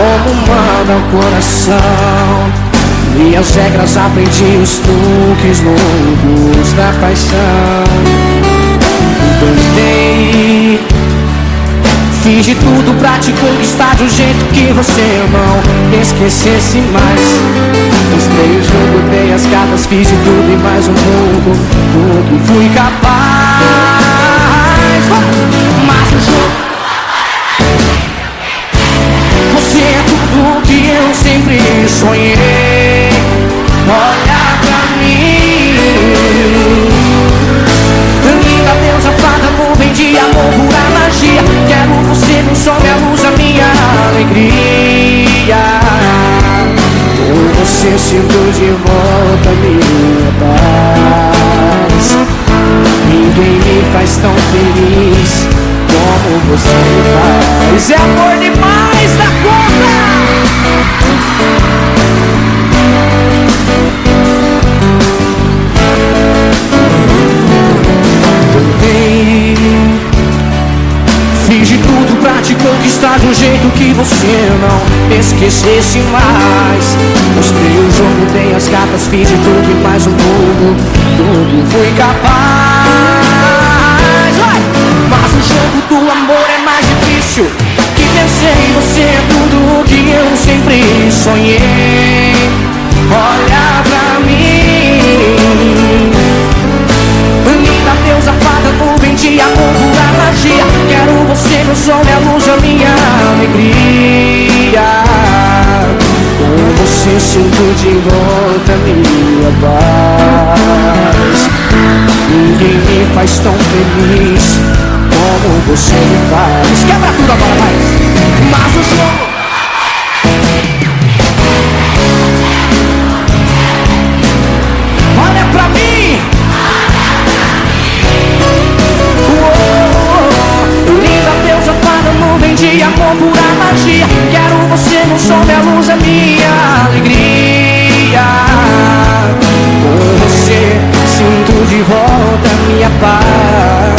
arrumando o coração. E as regras aprendi os truques longos da paixão. Tentei Fiz de tudo pra te conquistar de um jeito que você não esquecesse mais. Mostrei o jogo, dei as cartas, fiz de tudo e mais um pouco Do que fui capaz alegria. Com você sinto de volta minha paz. Ninguém me faz tão feliz como você faz. É amor demais da conta tudo pra te conquistar de um jeito que você não esquecesse mais. Mostrei o jogo, dei as cartas, fiz de tudo e mais um pouco Tudo fui capaz. Vai! Mas o jogo do amor é mais difícil Que pensei, você. É tudo o que eu sempre sonhei. Olha alegria. Com você sinto de volta minha paz Ninguém me faz tão feliz como você me faz. Quebra tudo agora, vai! Mas o minha paz.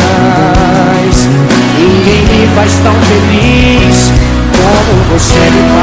Ninguém me faz tão feliz como você me faz